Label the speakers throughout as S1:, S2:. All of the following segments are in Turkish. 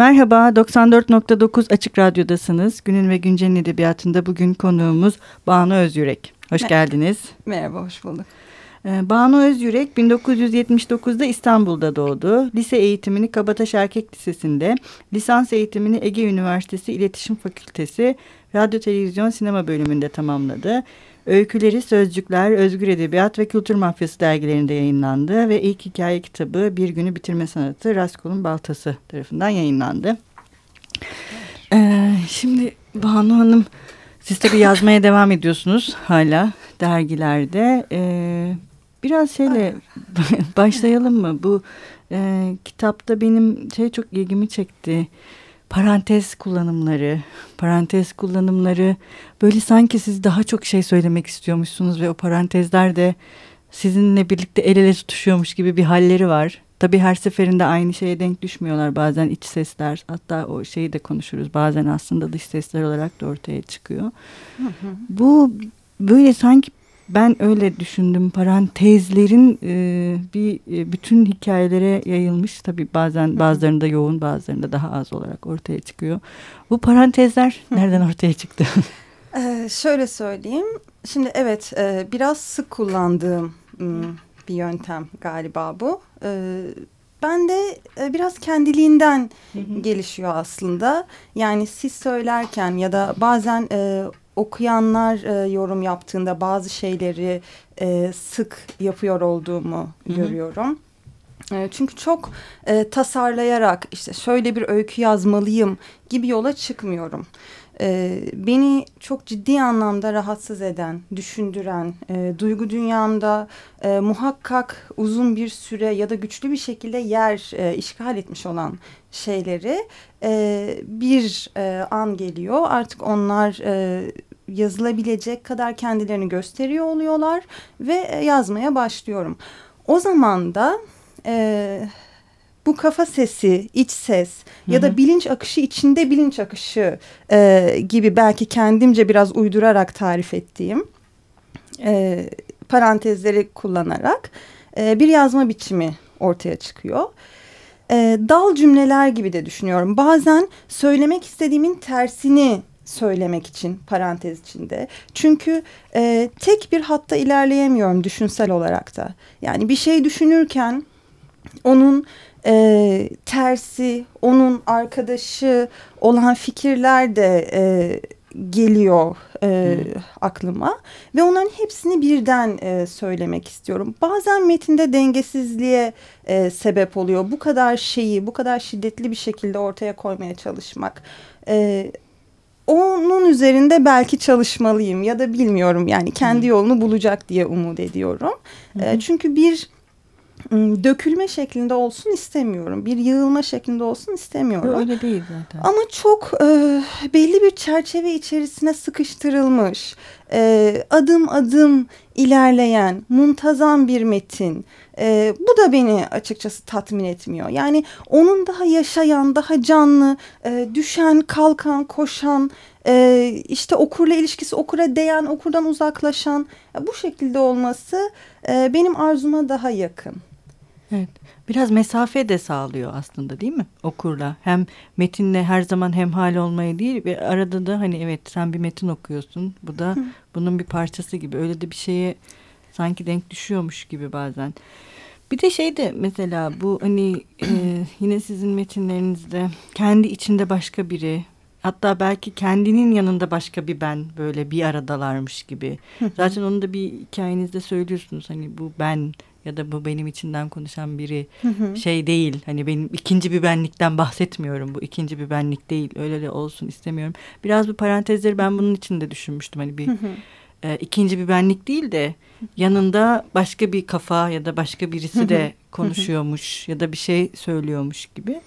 S1: Merhaba, 94.9 Açık Radyo'dasınız. Günün ve Güncel'in edebiyatında bugün konuğumuz Banu Özyürek. Hoş Mer geldiniz.
S2: Merhaba, hoş bulduk.
S1: Ee, Banu Özyürek 1979'da İstanbul'da doğdu. Lise eğitimini Kabataş Erkek Lisesi'nde, lisans eğitimini Ege Üniversitesi İletişim Fakültesi Radyo Televizyon Sinema bölümünde tamamladı. Öyküleri Sözcükler, Özgür Edebiyat ve Kültür Mafyası dergilerinde yayınlandı ve ilk hikaye kitabı Bir Günü Bitirme Sanatı Raskol'un Baltası tarafından yayınlandı. Ee, şimdi Banu Hanım siz tabii yazmaya devam ediyorsunuz hala dergilerde. Ee, biraz şeyle başlayalım mı? Bu e, kitapta benim şey çok ilgimi çekti parantez kullanımları, parantez kullanımları böyle sanki siz daha çok şey söylemek istiyormuşsunuz ve o parantezler de sizinle birlikte el ele tutuşuyormuş gibi bir halleri var. Tabii her seferinde aynı şeye denk düşmüyorlar. Bazen iç sesler hatta o şeyi de konuşuruz. Bazen aslında dış sesler olarak da ortaya çıkıyor. Hı hı. Bu böyle sanki ben öyle düşündüm. Parantezlerin e, bir e, bütün hikayelere yayılmış. Tabii bazen bazılarında yoğun bazılarında daha az olarak ortaya çıkıyor. Bu parantezler nereden ortaya çıktı?
S2: ee, şöyle söyleyeyim. Şimdi evet e, biraz sık kullandığım bir yöntem galiba bu. E, ben de e, biraz kendiliğinden gelişiyor aslında. Yani siz söylerken ya da bazen e, okuyanlar e, yorum yaptığında bazı şeyleri e, sık yapıyor olduğumu Hı -hı. görüyorum. E, çünkü çok e, tasarlayarak işte şöyle bir öykü yazmalıyım gibi yola çıkmıyorum. E, beni çok ciddi anlamda rahatsız eden, düşündüren, e, duygu dünyamda e, muhakkak uzun bir süre ya da güçlü bir şekilde yer e, işgal etmiş olan şeyleri e, bir e, an geliyor. Artık onlar e, yazılabilecek kadar kendilerini gösteriyor oluyorlar ve e, yazmaya başlıyorum. O zaman da e, bu kafa sesi, iç ses Hı -hı. ya da bilinç akışı içinde bilinç akışı e, gibi belki kendimce biraz uydurarak tarif ettiğim e, parantezleri kullanarak e, bir yazma biçimi ortaya çıkıyor. E, dal cümleler gibi de düşünüyorum. Bazen söylemek istediğimin tersini söylemek için parantez içinde. Çünkü e, tek bir hatta ilerleyemiyorum düşünsel olarak da. Yani bir şey düşünürken onun e, tersi, onun arkadaşı olan fikirler de e, geliyor e, hmm. aklıma ve onların hepsini birden e, söylemek istiyorum. Bazen metinde dengesizliğe e, sebep oluyor. Bu kadar şeyi bu kadar şiddetli bir şekilde ortaya koymaya çalışmak. E, onun üzerinde belki çalışmalıyım ya da bilmiyorum yani kendi yolunu bulacak diye umut ediyorum. Hı hı. Çünkü bir dökülme şeklinde olsun istemiyorum. Bir yığılma şeklinde olsun istemiyorum.
S1: Öyle değil zaten.
S2: Ama çok e, belli bir çerçeve içerisine sıkıştırılmış, e, adım adım ilerleyen, muntazam bir metin. E, bu da beni açıkçası tatmin etmiyor. Yani onun daha yaşayan, daha canlı, e, düşen, kalkan, koşan, e, işte okurla ilişkisi, okura değen, okurdan uzaklaşan e, bu şekilde olması e, benim arzuma daha yakın.
S1: Evet. Biraz mesafe de sağlıyor aslında değil mi okurla? Hem metinle her zaman hemhal olmayı değil ve arada da hani evet sen bir metin okuyorsun. Bu da Hı. bunun bir parçası gibi. Öyle de bir şeye sanki denk düşüyormuş gibi bazen. Bir de şey de mesela bu hani e, yine sizin metinlerinizde kendi içinde başka biri hatta belki kendinin yanında başka bir ben böyle bir aradalarmış gibi. Zaten onu da bir hikayenizde söylüyorsunuz hani bu ben ya da bu benim içinden konuşan biri şey değil. Hani benim ikinci bir benlikten bahsetmiyorum. Bu ikinci bir benlik değil. Öyle de olsun istemiyorum. Biraz bu parantezleri ben bunun için de düşünmüştüm. Hani bir e, ikinci bir benlik değil de yanında başka bir kafa ya da başka birisi de konuşuyormuş ya da bir şey söylüyormuş gibi.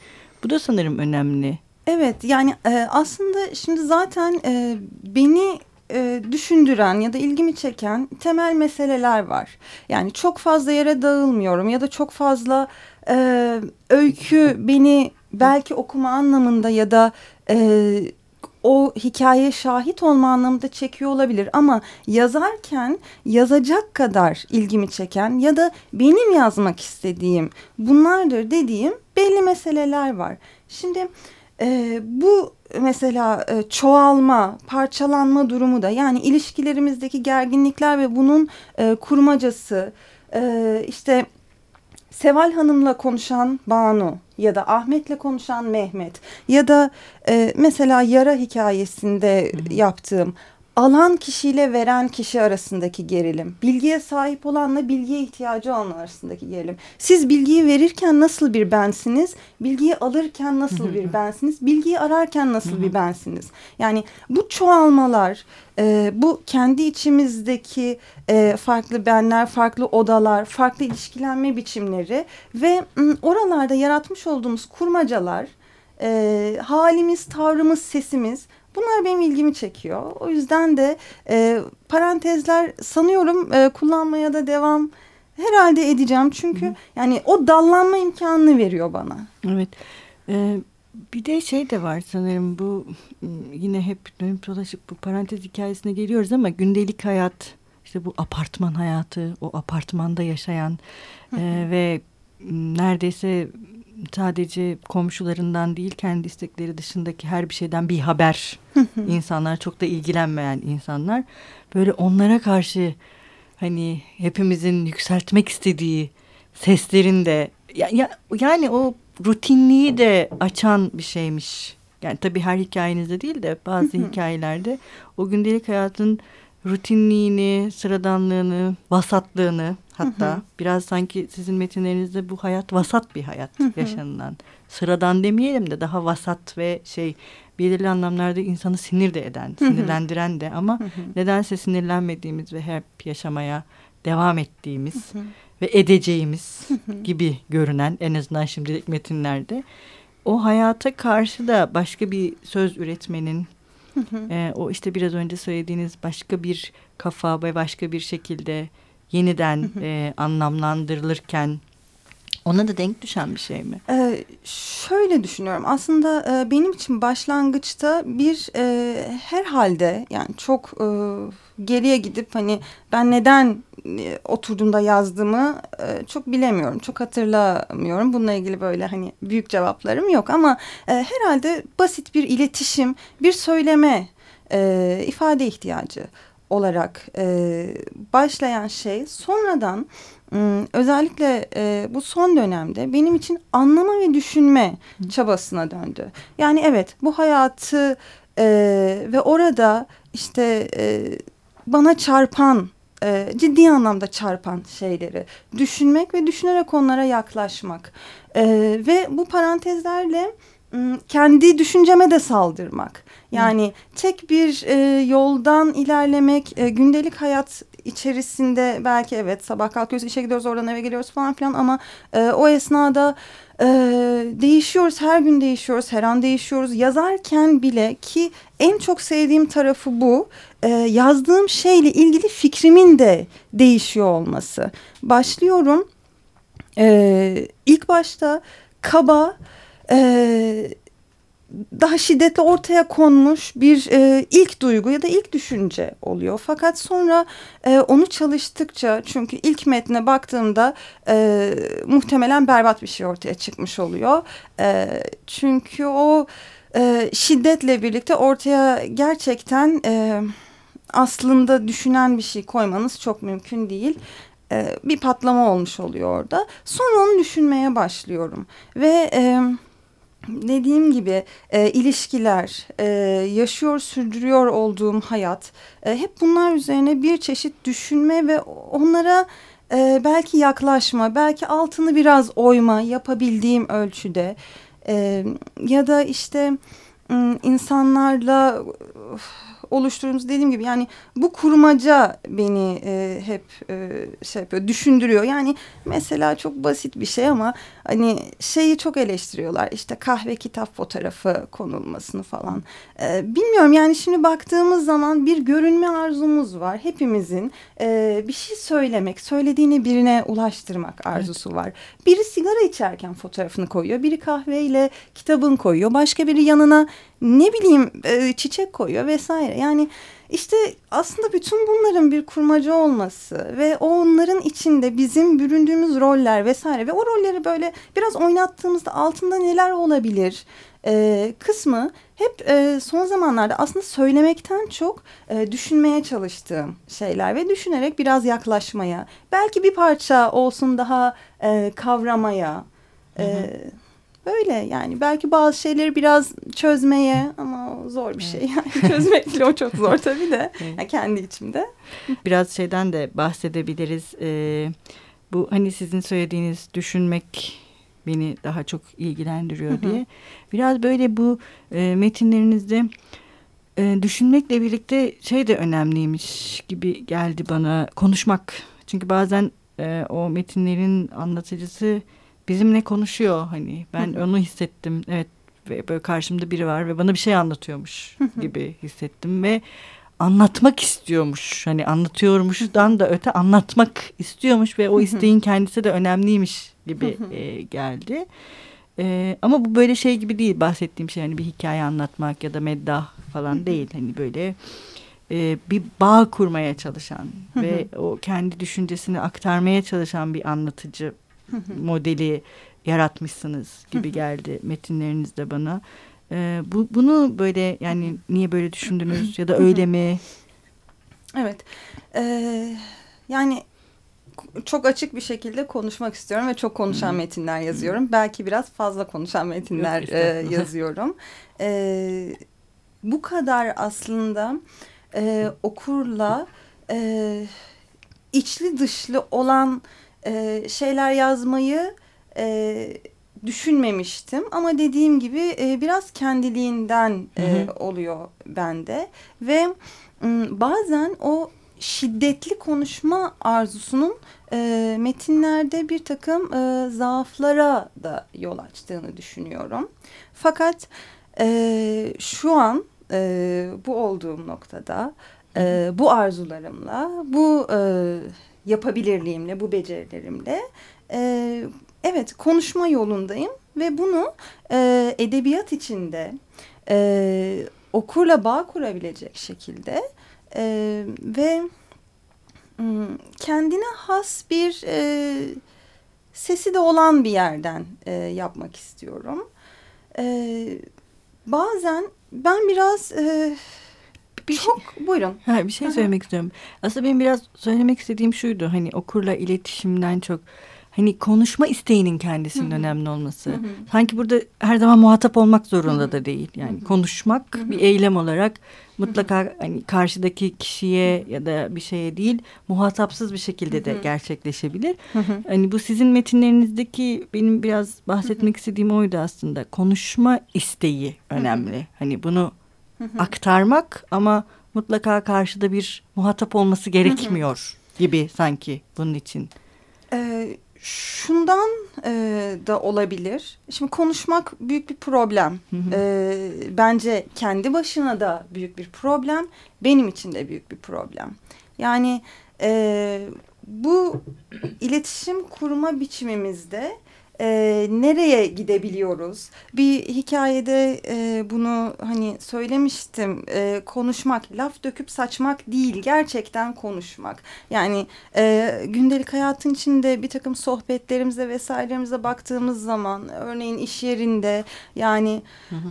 S1: Bu da sanırım önemli.
S2: Evet yani e, aslında şimdi zaten e, beni e, düşündüren ya da ilgimi çeken temel meseleler var. Yani çok fazla yere dağılmıyorum ya da çok fazla e, öykü beni belki okuma anlamında ya da e, o hikaye şahit olma anlamında çekiyor olabilir ama yazarken yazacak kadar ilgimi çeken ya da benim yazmak istediğim bunlardır dediğim belli meseleler var. Şimdi e, bu mesela e, çoğalma, parçalanma durumu da yani ilişkilerimizdeki gerginlikler ve bunun e, kurmacası e, işte Seval Hanım'la konuşan Banu ya da Ahmet'le konuşan Mehmet ya da e, mesela yara hikayesinde yaptığım alan kişiyle veren kişi arasındaki gerilim, bilgiye sahip olanla bilgiye ihtiyacı olan arasındaki gerilim. Siz bilgiyi verirken nasıl bir bensiniz, bilgiyi alırken nasıl bir bensiniz, bilgiyi ararken nasıl bir bensiniz? Yani bu çoğalmalar, e, bu kendi içimizdeki e, farklı benler, farklı odalar, farklı ilişkilenme biçimleri ve oralarda yaratmış olduğumuz kurmacalar, e, halimiz, tavrımız, sesimiz Bunlar benim ilgimi çekiyor. O yüzden de e, parantezler sanıyorum e, kullanmaya da devam herhalde edeceğim. Çünkü Hı. yani o dallanma imkanını veriyor bana.
S1: Evet. Ee, bir de şey de var sanırım bu yine hep dönüp dolaşıp bu parantez hikayesine geliyoruz ama gündelik hayat işte bu apartman hayatı o apartmanda yaşayan e, ve neredeyse sadece komşularından değil kendi istekleri dışındaki her bir şeyden bir haber. İnsanlar çok da ilgilenmeyen insanlar. Böyle onlara karşı hani hepimizin yükseltmek istediği seslerin de ya, ya, yani o rutinliği de açan bir şeymiş. Yani tabii her hikayenizde değil de bazı hikayelerde o gündelik hayatın rutinliğini, sıradanlığını, vasatlığını hatta hı hı. biraz sanki sizin metinlerinizde bu hayat vasat bir hayat hı hı. yaşanılan. Sıradan demeyelim de daha vasat ve şey belirli anlamlarda insanı sinir de eden, hı hı. sinirlendiren de ama hı hı. nedense sinirlenmediğimiz ve hep yaşamaya devam ettiğimiz hı hı. ve edeceğimiz hı hı. gibi görünen en azından şimdilik metinlerde o hayata karşı da başka bir söz üretmenin E, o işte biraz önce söylediğiniz başka bir kafa ve başka bir şekilde yeniden e, anlamlandırılırken ona da denk düşen bir şey mi?
S2: Ee, şöyle düşünüyorum. Aslında e, benim için başlangıçta bir e, herhalde yani çok e, geriye gidip hani ben neden e, oturduğumda yazdığımı e, çok bilemiyorum. Çok hatırlamıyorum. Bununla ilgili böyle hani büyük cevaplarım yok ama e, herhalde basit bir iletişim, bir söyleme, e, ifade ihtiyacı olarak e, başlayan şey sonradan özellikle e, bu son dönemde benim için anlama ve düşünme çabasına döndü. Yani evet bu hayatı e, ve orada işte e, bana çarpan e, ciddi anlamda çarpan şeyleri düşünmek ve düşünerek onlara yaklaşmak e, ve bu parantezlerle kendi düşünceme de saldırmak. Yani tek bir e, yoldan ilerlemek, e, gündelik hayat içerisinde belki evet sabah kalkıyoruz, işe gidiyoruz, oradan eve geliyoruz falan filan ama e, o esnada e, değişiyoruz, her gün değişiyoruz, her an değişiyoruz. Yazarken bile ki en çok sevdiğim tarafı bu, e, yazdığım şeyle ilgili fikrimin de değişiyor olması. Başlıyorum, e, ilk başta kaba e, daha şiddetli ortaya konmuş bir e, ilk duygu ya da ilk düşünce oluyor. Fakat sonra e, onu çalıştıkça çünkü ilk metne baktığımda e, muhtemelen berbat bir şey ortaya çıkmış oluyor. E, çünkü o e, şiddetle birlikte ortaya gerçekten e, aslında düşünen bir şey koymanız çok mümkün değil e, bir patlama olmuş oluyor orada. Sonra onu düşünmeye başlıyorum ve e, dediğim gibi e, ilişkiler, e, yaşıyor sürdürüyor olduğum hayat e, hep bunlar üzerine bir çeşit düşünme ve onlara e, belki yaklaşma, belki altını biraz oyma yapabildiğim ölçüde e, ya da işte insanlarla oluşturduğumuz dediğim gibi yani bu kurmaca beni e, hep e, şey yapıyor düşündürüyor. Yani mesela çok basit bir şey ama hani şeyi çok eleştiriyorlar işte kahve kitap fotoğrafı konulmasını falan. E, bilmiyorum yani şimdi baktığımız zaman bir görünme arzumuz var hepimizin e, bir şey söylemek söylediğini birine ulaştırmak arzusu evet. var. Biri sigara içerken fotoğrafını koyuyor biri kahveyle kitabın koyuyor başka biri yanına ne bileyim e, çiçek koyuyor vesaire. Yani işte aslında bütün bunların bir kurmaca olması ve onların içinde bizim büründüğümüz roller vesaire ve o rolleri böyle biraz oynattığımızda altında neler olabilir e, kısmı hep e, son zamanlarda aslında söylemekten çok e, düşünmeye çalıştığım şeyler ve düşünerek biraz yaklaşmaya belki bir parça olsun daha e, kavramaya e, böyle yani belki bazı şeyleri biraz çözmeye ama zor bir şey yani çözmek bile o çok zor tabii de yani kendi içimde.
S1: Biraz şeyden de bahsedebiliriz. Ee, bu hani sizin söylediğiniz düşünmek beni daha çok ilgilendiriyor diye. Biraz böyle bu e, metinlerinizde e, düşünmekle birlikte şey de önemliymiş gibi geldi bana konuşmak. Çünkü bazen e, o metinlerin anlatıcısı bizimle konuşuyor hani. Ben onu hissettim. Evet ve böyle karşımda biri var ve bana bir şey anlatıyormuş gibi hissettim ve anlatmak istiyormuş. Hani anlatıyormuşdan da öte anlatmak istiyormuş ve o isteğin kendisi de önemliymiş gibi e, geldi. E, ama bu böyle şey gibi değil bahsettiğim şey hani bir hikaye anlatmak ya da meddah falan değil. Hani böyle e, bir bağ kurmaya çalışan ve o kendi düşüncesini aktarmaya çalışan bir anlatıcı modeli yaratmışsınız gibi geldi metinlerinizde bana. Ee, bu, bunu böyle yani niye böyle düşündünüz ya da öyle mi?
S2: Evet. Ee, yani çok açık bir şekilde konuşmak istiyorum ve çok konuşan metinler yazıyorum. Belki biraz fazla konuşan metinler e, yazıyorum. E, bu kadar aslında e, okurla e, içli dışlı olan e, şeyler yazmayı e, düşünmemiştim. Ama dediğim gibi e, biraz kendiliğinden e, oluyor bende. Ve bazen o şiddetli konuşma arzusunun e, metinlerde bir takım e, zaaflara da yol açtığını düşünüyorum. Fakat e, şu an e, bu olduğum noktada e, bu arzularımla, bu e, yapabilirliğimle, bu becerilerimle e, evet konuşma yolundayım ve bunu e, edebiyat içinde e, okurla bağ kurabilecek şekilde e, ve kendine has bir e, sesi de olan bir yerden e, yapmak istiyorum. E, bazen ben biraz e, bir çok şey, buyurun.
S1: Ha, bir şey söylemek Aha. istiyorum. Aslında benim biraz söylemek istediğim şuydu. Hani okurla iletişimden çok hani konuşma isteğinin kendisinin Hı -hı. önemli olması. Hı -hı. Sanki burada her zaman muhatap olmak zorunda Hı -hı. da değil. Yani Hı -hı. konuşmak Hı -hı. bir eylem olarak mutlaka Hı -hı. hani karşıdaki kişiye ya da bir şeye değil muhatapsız bir şekilde Hı -hı. de gerçekleşebilir. Hı -hı. Hani bu sizin metinlerinizdeki benim biraz bahsetmek Hı -hı. istediğim oydu aslında. Konuşma isteği önemli. Hı -hı. Hani bunu Hı -hı. aktarmak ama mutlaka karşıda bir muhatap olması gerekmiyor Hı gibi sanki bunun için.
S2: Ee, şundan e, da olabilir. Şimdi konuşmak büyük bir problem. Hı hı. E, bence kendi başına da büyük bir problem. Benim için de büyük bir problem. Yani e, bu iletişim kurma biçimimizde e, nereye gidebiliyoruz? Bir hikayede e, bunu hani söylemiştim. E, konuşmak, laf döküp saçmak değil, gerçekten konuşmak. Yani e, gündelik hayatın içinde bir takım sohbetlerimize vesairemize baktığımız zaman, örneğin iş yerinde yani hı hı.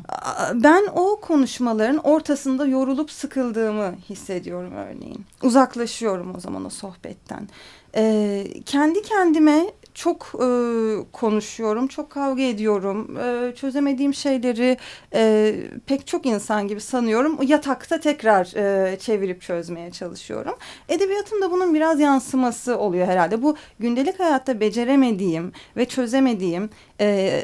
S2: ben o konuşmaların ortasında yorulup sıkıldığımı hissediyorum örneğin. Uzaklaşıyorum o zaman o sohbetten. E, kendi kendime çok e, konuşuyorum, çok kavga ediyorum. E, çözemediğim şeyleri e, pek çok insan gibi sanıyorum. Yatakta tekrar e, çevirip çözmeye çalışıyorum. Edebiyatın da bunun biraz yansıması oluyor herhalde. Bu gündelik hayatta beceremediğim ve çözemediğim, e,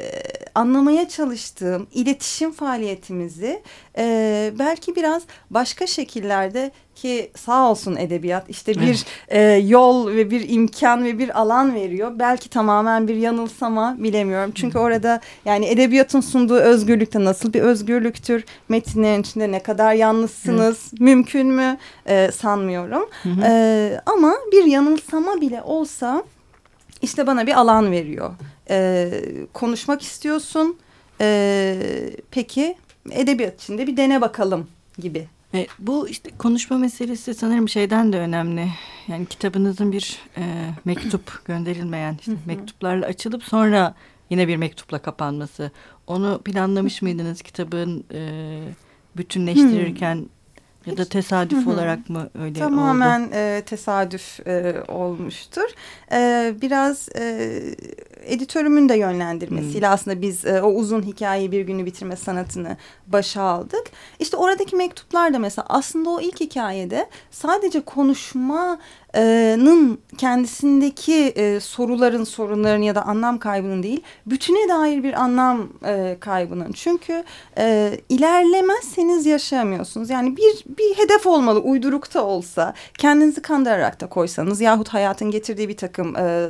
S2: anlamaya çalıştığım iletişim faaliyetimizi e, belki biraz başka şekillerde ki sağ olsun edebiyat işte bir e, yol ve bir imkan ve bir alan veriyor. Belki tamamen bir yanılsama bilemiyorum. Çünkü orada yani edebiyatın sunduğu özgürlükte nasıl bir özgürlüktür? Metinlerin içinde ne kadar yalnızsınız? Mümkün mü? E, sanmıyorum. E, ama bir yanılsama bile olsa işte bana bir alan veriyor. E, konuşmak istiyorsun. E, peki edebiyat içinde bir dene bakalım gibi
S1: E, bu işte konuşma meselesi sanırım şeyden de önemli. Yani kitabınızın bir e, mektup gönderilmeyen işte mektuplarla açılıp sonra yine bir mektupla kapanması. Onu planlamış mıydınız kitabın e, bütünleştirirken ya da tesadüf olarak mı öyle
S2: Tamamen
S1: oldu?
S2: e, tesadüf e, olmuştur. E, biraz e, editörümün de yönlendirmesiyle hmm. aslında biz e, o uzun hikayeyi bir günü bitirme sanatını başa aldık. İşte oradaki mektuplar da mesela aslında o ilk hikayede sadece konuşma nın kendisindeki e, soruların, sorunların ya da anlam kaybının değil, bütüne dair bir anlam e, kaybının. Çünkü e, ilerlemezseniz yaşayamıyorsunuz. Yani bir bir hedef olmalı, uydurukta olsa, kendinizi kandırarak da koysanız yahut hayatın getirdiği bir takım e,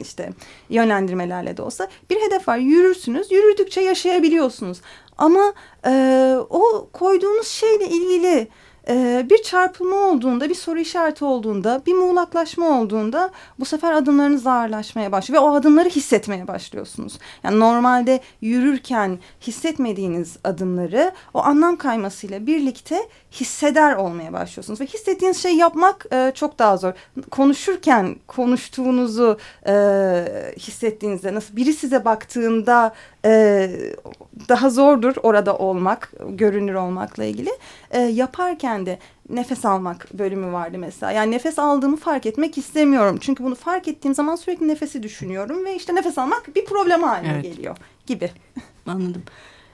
S2: işte yönlendirmelerle de olsa bir hedef var. Yürürsünüz, yürüdükçe yaşayabiliyorsunuz. Ama e, o koyduğunuz şeyle ilgili ee, bir çarpılma olduğunda, bir soru işareti olduğunda, bir muğlaklaşma olduğunda bu sefer adımlarınız ağırlaşmaya başlıyor ve o adımları hissetmeye başlıyorsunuz. Yani normalde yürürken hissetmediğiniz adımları o anlam kaymasıyla birlikte hisseder olmaya başlıyorsunuz ve hissettiğiniz şeyi yapmak e, çok daha zor. Konuşurken konuştuğunuzu e, hissettiğinizde nasıl biri size baktığında e, daha zordur orada olmak, görünür olmakla ilgili. E, yaparken de nefes almak bölümü vardı mesela. Yani nefes aldığımı fark etmek istemiyorum. Çünkü bunu fark ettiğim zaman sürekli nefesi düşünüyorum ve işte nefes almak bir problem haline evet. geliyor gibi.
S1: Anladım.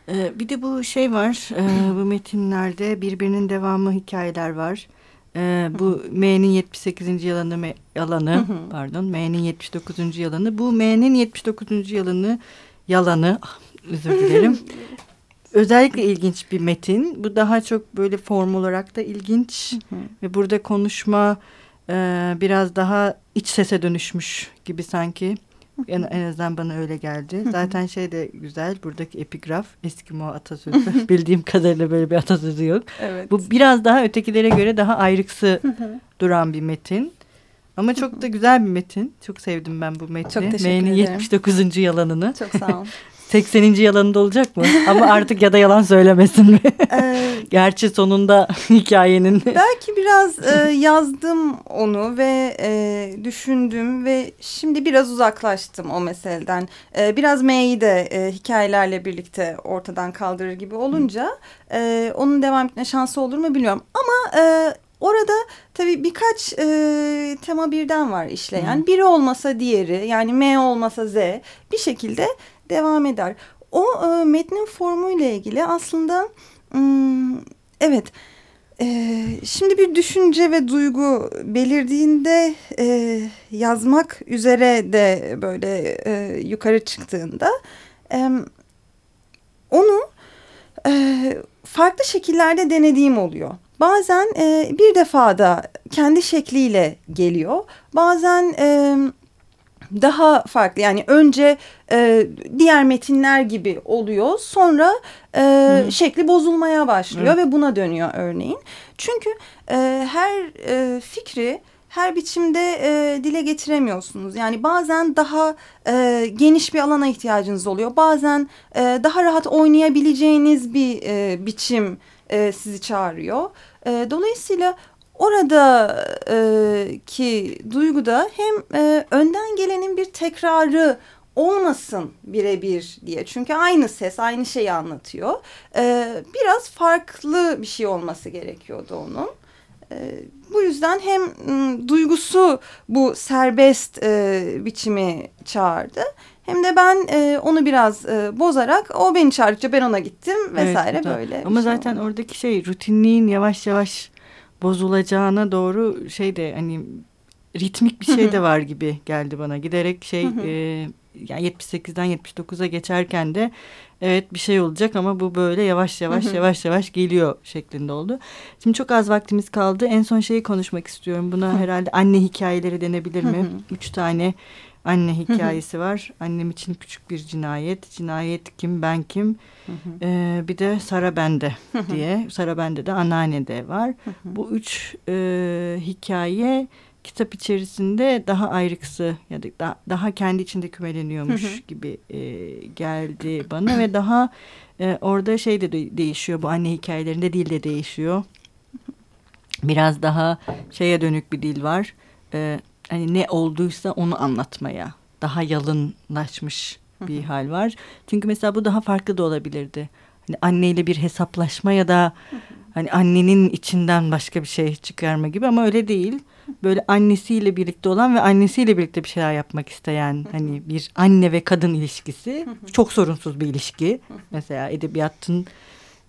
S1: Ee, bir de bu şey var, ee, bu metinlerde birbirinin devamı hikayeler var. Ee, bu M'nin 78. yalanı, yalanı pardon, M'nin 79. yalanı. Bu M'nin 79. yalanı yalanı özür dilerim. Özellikle ilginç bir metin. Bu daha çok böyle form olarak da ilginç. Ve burada konuşma e, biraz daha iç sese dönüşmüş gibi sanki. En, en azından bana öyle geldi. Zaten şey de güzel. Buradaki epigraf Eskimo atasözü. Bildiğim kadarıyla böyle bir atasözü yok. Evet. Bu biraz daha ötekilere göre daha ayrıksı duran bir metin. Ama çok da güzel bir metin. Çok sevdim ben bu metni. Çok teşekkür M'nin 79. yalanını.
S2: Çok sağ ol.
S1: 80. yalanında olacak mı? Ama artık ya da yalan söylemesin mi? Ee, Gerçi sonunda hikayenin.
S2: Belki biraz e, yazdım onu ve e, düşündüm ve şimdi biraz uzaklaştım o meseleden. E, biraz M'yi de e, hikayelerle birlikte ortadan kaldırır gibi olunca e, onun devam etme şansı olur mu bilmiyorum. Ama e, Orada tabii birkaç e, tema birden var işleyen. Hı. Biri olmasa diğeri yani M olmasa Z bir şekilde devam eder. O e, metnin formuyla ilgili aslında hmm, evet e, şimdi bir düşünce ve duygu belirdiğinde e, yazmak üzere de böyle e, yukarı çıktığında e, onu e, farklı şekillerde denediğim oluyor. Bazen e, bir defada kendi şekliyle geliyor. Bazen e, daha farklı yani önce e, diğer metinler gibi oluyor sonra e, şekli bozulmaya başlıyor Hı. ve buna dönüyor örneğin. Çünkü e, her e, fikri her biçimde e, dile getiremiyorsunuz. Yani bazen daha e, geniş bir alana ihtiyacınız oluyor. Bazen e, daha rahat oynayabileceğiniz bir e, biçim e, sizi çağırıyor. E, dolayısıyla oradaki e, duyguda hem e, önden gelenin bir tekrarı olmasın birebir diye. Çünkü aynı ses aynı şeyi anlatıyor. E, biraz farklı bir şey olması gerekiyordu onun. E, bu yüzden hem m, duygusu bu serbest e, biçimi çağırdı. Hem de ben e, onu biraz e, bozarak o beni çağırdıkça ben ona gittim vesaire evet, böyle.
S1: Ama şey zaten oldu. oradaki şey rutinliğin yavaş yavaş bozulacağına doğru şey de hani ritmik bir şey de var gibi geldi bana. Giderek şey e, yani 78'den 79'a geçerken de evet bir şey olacak ama bu böyle yavaş yavaş yavaş yavaş geliyor şeklinde oldu. Şimdi çok az vaktimiz kaldı. En son şeyi konuşmak istiyorum. Buna herhalde anne hikayeleri denebilir mi? Üç tane anne hikayesi var. Annem için küçük bir cinayet. Cinayet kim ben kim. Ee, bir de Sara Bende diye. Sara Bende de anneanne de var. Bu üç e, hikaye kitap içerisinde daha ayrıksı ya da daha, daha kendi içinde kümeleniyormuş gibi e, geldi bana ve daha E, orada şey de değişiyor bu anne hikayelerinde dil de değişiyor. Biraz daha şeye dönük bir dil var. E, hani ne olduysa onu anlatmaya daha yalınlaşmış bir hal var. Çünkü mesela bu daha farklı da olabilirdi. Hani anneyle bir hesaplaşma ya da hani annenin içinden başka bir şey çıkarma gibi ama öyle değil. Böyle annesiyle birlikte olan ve annesiyle birlikte bir şeyler yapmak isteyen hani bir anne ve kadın ilişkisi çok sorunsuz bir ilişki. Mesela edebiyatın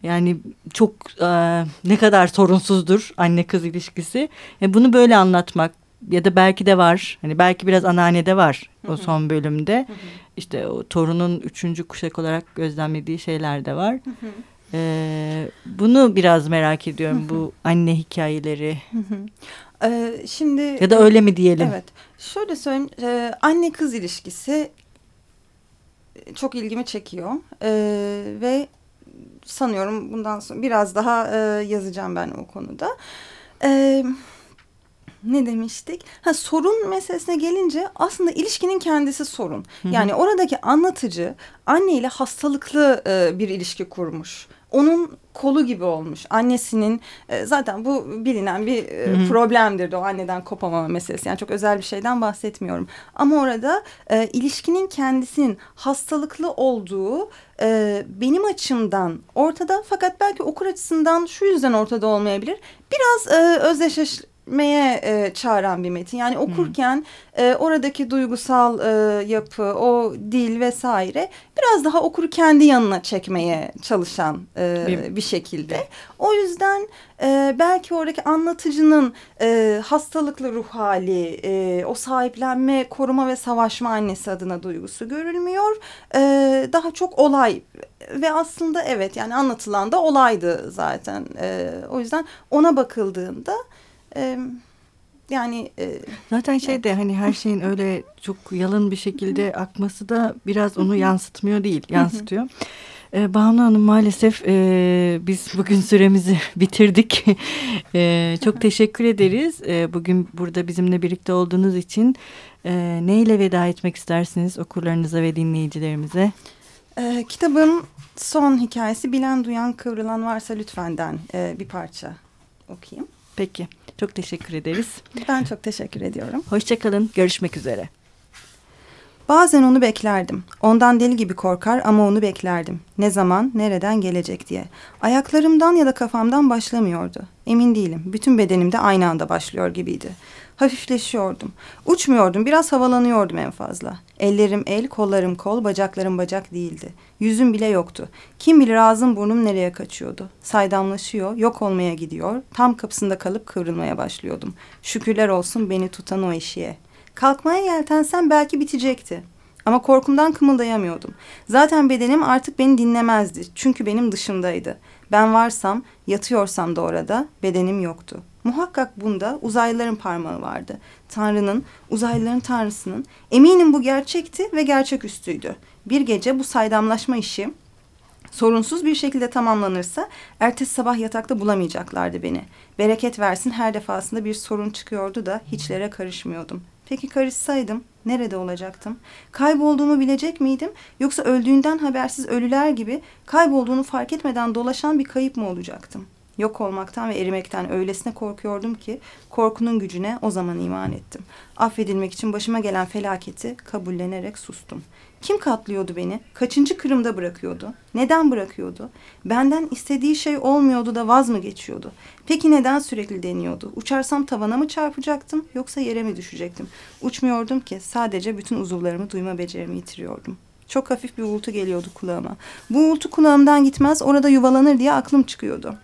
S1: yani çok e, ne kadar sorunsuzdur anne kız ilişkisi. Yani bunu böyle anlatmak ya da belki de var. Hani belki biraz anneannede var o son bölümde. İşte o torunun üçüncü kuşak olarak gözlemlediği şeyler de var. Ee, bunu biraz merak ediyorum bu anne hikayeleri.
S2: Ee, şimdi
S1: ya da öyle mi diyelim?
S2: Evet. Şöyle söyleyeyim. E, anne kız ilişkisi çok ilgimi çekiyor. E, ve sanıyorum bundan sonra biraz daha e, yazacağım ben o konuda. Evet ne demiştik? Ha sorun meselesine gelince aslında ilişkinin kendisi sorun. Hı hı. Yani oradaki anlatıcı anne ile hastalıklı e, bir ilişki kurmuş. Onun kolu gibi olmuş. Annesinin e, zaten bu bilinen bir e, hı hı. problemdir de o anneden kopamama meselesi. Yani çok özel bir şeyden bahsetmiyorum. Ama orada e, ilişkinin kendisinin hastalıklı olduğu e, benim açımdan ortada. Fakat belki okur açısından şu yüzden ortada olmayabilir. Biraz e, özdeşleş meye e, çağıran bir metin. Yani okurken e, oradaki duygusal e, yapı, o dil vesaire biraz daha okuru kendi yanına çekmeye çalışan e, bir şekilde. O yüzden e, belki oradaki anlatıcının e, hastalıklı ruh hali, e, o sahiplenme, koruma ve savaşma annesi adına duygusu görülmüyor. E, daha çok olay ve aslında evet yani anlatılan da olaydı zaten. E, o yüzden ona bakıldığında yani e,
S1: zaten şey de hani her şeyin öyle çok yalın bir şekilde akması da biraz onu yansıtmıyor değil yansıtıyor. Ee, Banu Hanım maalesef e, biz bugün süremizi bitirdik. e, çok teşekkür ederiz. E, bugün burada bizimle birlikte olduğunuz için e, neyle veda etmek istersiniz okurlarınıza ve dinleyicilerimize?
S2: E, kitabın son hikayesi Bilen Duyan Kıvrılan Varsa Lütfen'den e, bir parça okuyayım.
S1: Peki. Çok teşekkür ederiz.
S2: Ben çok teşekkür ediyorum.
S1: Hoşçakalın. Görüşmek üzere.
S2: Bazen onu beklerdim. Ondan deli gibi korkar ama onu beklerdim. Ne zaman, nereden gelecek diye. Ayaklarımdan ya da kafamdan başlamıyordu. Emin değilim. Bütün bedenimde aynı anda başlıyor gibiydi. Hafifleşiyordum. Uçmuyordum, biraz havalanıyordum en fazla. Ellerim el, kollarım kol, bacaklarım bacak değildi. Yüzüm bile yoktu. Kim bilir ağzım burnum nereye kaçıyordu. Saydamlaşıyor, yok olmaya gidiyor. Tam kapısında kalıp kıvrılmaya başlıyordum. Şükürler olsun beni tutan o eşiğe. Kalkmaya yeltensem belki bitecekti. Ama korkumdan kımıldayamıyordum. Zaten bedenim artık beni dinlemezdi. Çünkü benim dışımdaydı. Ben varsam, yatıyorsam da orada bedenim yoktu. Muhakkak bunda uzaylıların parmağı vardı. Tanrı'nın, uzaylıların tanrısının. Eminim bu gerçekti ve gerçeküstüydü. Bir gece bu saydamlaşma işi sorunsuz bir şekilde tamamlanırsa ertesi sabah yatakta bulamayacaklardı beni. Bereket versin her defasında bir sorun çıkıyordu da hiçlere karışmıyordum. Peki karışsaydım nerede olacaktım? Kaybolduğumu bilecek miydim? Yoksa öldüğünden habersiz ölüler gibi kaybolduğunu fark etmeden dolaşan bir kayıp mı olacaktım? Yok olmaktan ve erimekten öylesine korkuyordum ki korkunun gücüne o zaman iman ettim. Affedilmek için başıma gelen felaketi kabullenerek sustum. Kim katlıyordu beni? Kaçıncı kırımda bırakıyordu? Neden bırakıyordu? Benden istediği şey olmuyordu da vaz mı geçiyordu? Peki neden sürekli deniyordu? Uçarsam tavana mı çarpacaktım yoksa yere mi düşecektim? Uçmuyordum ki sadece bütün uzuvlarımı duyma becerimi yitiriyordum. Çok hafif bir uğultu geliyordu kulağıma. Bu uğultu kulağımdan gitmez orada yuvalanır diye aklım çıkıyordu.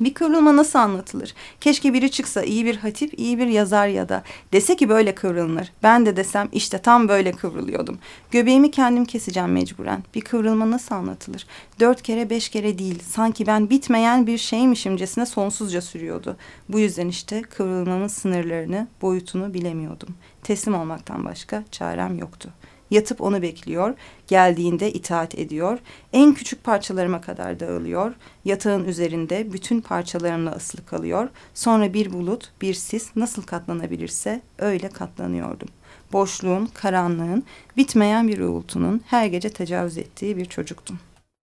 S2: Bir kıvrılma nasıl anlatılır? Keşke biri çıksa iyi bir hatip, iyi bir yazar ya da dese ki böyle kıvrılınır. Ben de desem işte tam böyle kıvrılıyordum. Göbeğimi kendim keseceğim mecburen. Bir kıvrılma nasıl anlatılır? Dört kere beş kere değil. Sanki ben bitmeyen bir şeymişimcesine sonsuzca sürüyordu. Bu yüzden işte kıvrılmamın sınırlarını, boyutunu bilemiyordum. Teslim olmaktan başka çarem yoktu. Yatıp onu bekliyor. Geldiğinde itaat ediyor. En küçük parçalarıma kadar dağılıyor. Yatağın üzerinde bütün parçalarımla ıslık kalıyor. Sonra bir bulut, bir sis nasıl katlanabilirse öyle katlanıyordum. Boşluğun, karanlığın, bitmeyen bir uğultunun her gece tecavüz ettiği bir çocuktum.